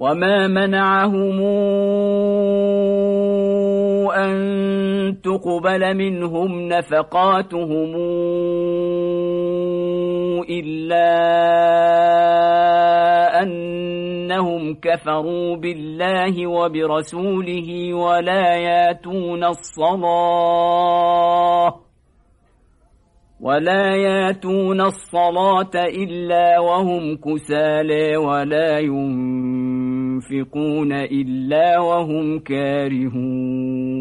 وما منعهم أن تقبل منهم نفقاتهم إلا أنهم كفروا بالله وبرسوله ولا ياتون الصلاة ولا ياتون الصلاة إلا وهم كسالى ولا ينفقون إلا وهم كارهون